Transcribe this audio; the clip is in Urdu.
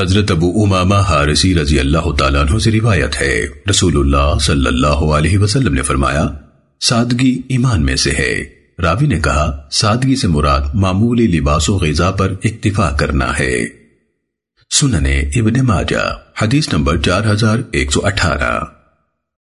حضرت ابو امامہ حارسی رضی اللہ تعالیٰ عنہ سے روایت ہے۔ رسول اللہ صلی اللہ علیہ وسلم نے فرمایا، سادگی ایمان میں سے ہے۔ راوی نے کہا، سادگی سے مراد معمولی لباس و غذا پر اکتفا کرنا ہے۔ سننے ابن ماجہ، حدیث نمبر چار ہزار ایک سو اٹھارہ۔